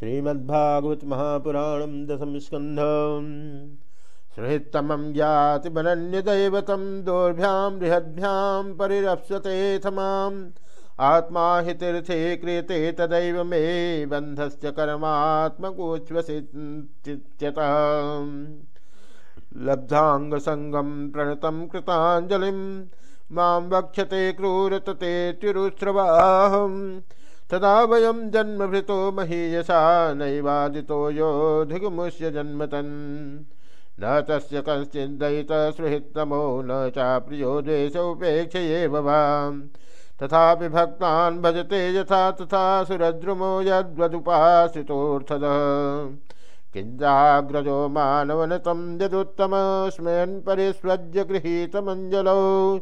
श्रीमद्भागवत महापुराण दशम स्कंध सुहृत्तमं ज्ञातिमनन्यदैवतं दोर्भ्यां बृहद्भ्यां परिरप्स्यते थमाम् आत्मा तीर्थे क्रियते तदैव मे बन्धस्य कर्मात्मकोच्छ्वसित्यतः लब्धाङ्गसङ्गं प्रणतं कृताञ्जलिं, माँ वक्ष्यते क्रूरततेत्युरुस्रवाहम् तदा वयं जन्मभृतो महीयसा नैवादितो योऽधिगमुष्य जन्मतन्। न तस्य कश्चिद्दयितसुहृत्तमो न चाप्रियो द्वेषोपेक्षयेव वाम्। तथापि भक्तान् भजते यथा तथा सुरद्रुमो यद्वदुपासितोऽर्थदः किञ्जाग्रजो मानवनतं यदुत्तमस्मयन् परिस्वज्य गृहीतमञ्जलौ।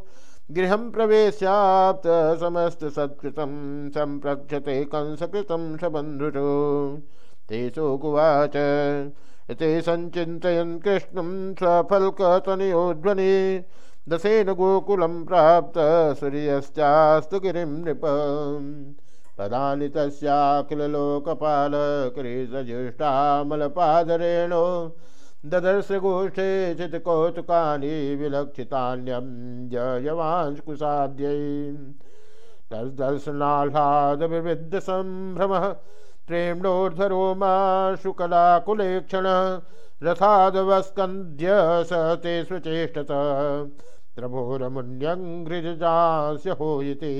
गृह प्रवेशाप्त समस्त सत्कृतं सम्प्रक्षते कंसकृतं सबन्धुषो तेषोकुवाच ते सञ्चिन्तयन् कृष्णं स्वफल्कतनयोध्वनि, दशेन गोकुलं प्राप्त सूर्यश्चास्तु गिरिं नृप। पदानि तस्याखिललोकपालकृतजुष्टामलपादरेणो ददर्श गोष्ठे चित चित्कौतुकानि विलक्षितान्यं जयवांस्कुशाद्यै तद्दर्शनाह्लादविविद्धसम्भ्रमः प्रेम्णोर्धरोमा शुकलाकुलेक्षणः रथादवस्कन्द्य स ते स्वचेष्टत प्रभोरमुन्यङ्घ्रिजास्य होयिति।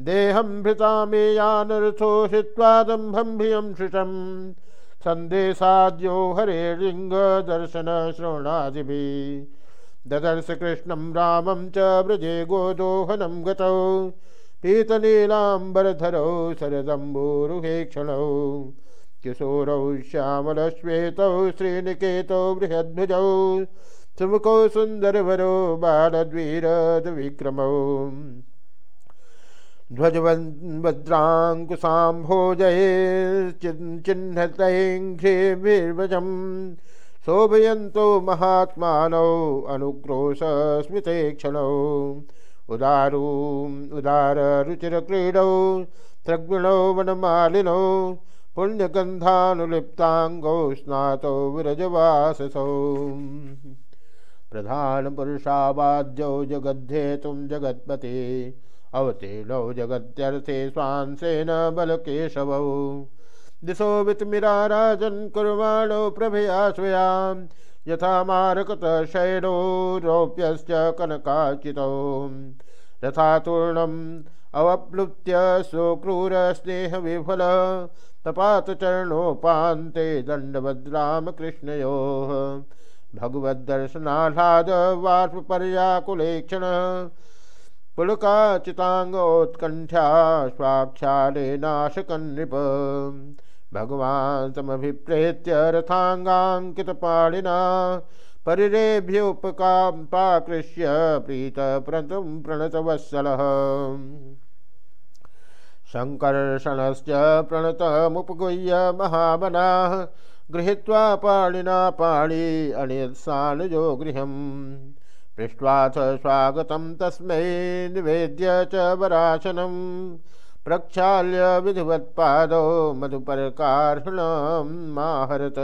देहं भृता मे यानरथो हित्वादम्भं भियं संदेशाद्यो हरे लिंग दर्शन श्रवणादि ददर्श कृष्णं रामं च व्रजे गोदोहनं गतौ। पीतनीलाम्बरधरौ शरदम्बोरुहे क्षणौ। किशोरौ श्यामलश्वेतौ श्रीनिकेतौ बृहद्भुजौ। सुमुखौ सुन्दरवरो बालद्वीरद्विक्रमौ। ध्वजवन्द्राङ्कुशाम्भोजयेश्चिह्नतैङ्घ्रिभिर्वजं शोभयन्तो महात्मानौ अनुक्रोशस्मिते क्षणौ उदारू उदाररुचिरक्रीडौ त्रिगुणौ वनमालिनौ, पुण्यगन्धानुलिप्ताङ्गौ स्नातौ विरजवाससौ। प्रधानपुरुषावाद्यौ जगद्धेतुं जगत्पते। अवतीर्णौ जगत्यर्थे स्वांसेन बलकेशवौ। दिशो वितमिराराजन् कुर्वाणौ प्रभया स्वयां यथा मारकतः शैलो रौप्यश्च कनकाचितौ रथातूर्णम् अवप्लुत्य सुक्रूरस्नेहविफल। तपातचरणोपान्ते दण्डवद्रामकृष्णयोः भगवद्दर्शनाह्लाद पुलकाचिताङ्गोत्कण्ठ्या स्वाक्षालेनाशकन्नृप भगवान् समभिप्रेत्य रथाङ्गाङ्कितपाणिना। परिरेभ्योपकापाकृष्य प्रीतप्रतुं प्रणतवत्सलः। सङ्कर्षणश्च प्रणतमुपगुह्य महाबलाः गृहीत्वा पाणिना पाणि अनियत्सानुजो गृहम्। पृष्ट्वाथ स्वागतं तस्मै निवेद्य च वरासनं प्रक्षाल्य विधिवत्पादौ मधुपरकार्हणं माहरत।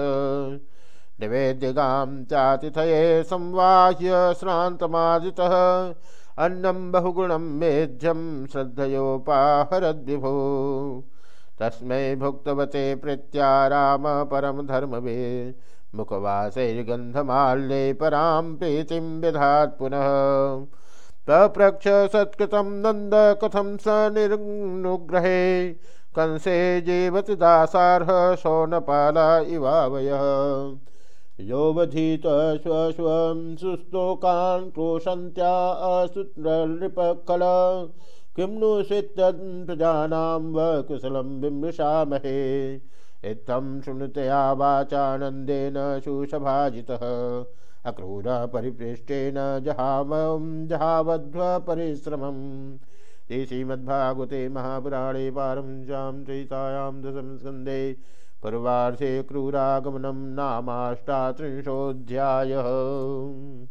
निवेद्यगां चातिथये संवाह्य श्रान्तमादितः। अन्नं बहुगुणं मेध्यं श्रद्धयोपाहरद्विभो। तस्मै भुक्तवते प्रीत्या राम परमधर्मवे मुखवासैर्गन्धमाल्ये परां प्रीतिं विधात् पुनः। पप्रक्ष सत्कृतं नन्द कथं स निर्नुग्रहे कंसे जीवति दासार्ह शौनपाला इवावयः। योऽवधीत स्वस्वं सुस्तोकान् क्रोशन्त्या असुत्रनृपकल। किं नु स्वित्तप्रजानां वकुशलं विमृशामहे इत्थं शृणुतया वाचानन्देन सुसभाजितः अक्रूरः परिपृष्टेन जहामं, जहावध्वपरिश्रमम्। श्रीमद्भागवते महापुराणे पारंशां चयितायां दशमस्कन्धे पूर्वार्धे क्रूरागमनं नामाष्टात्रिंशोऽध्यायः।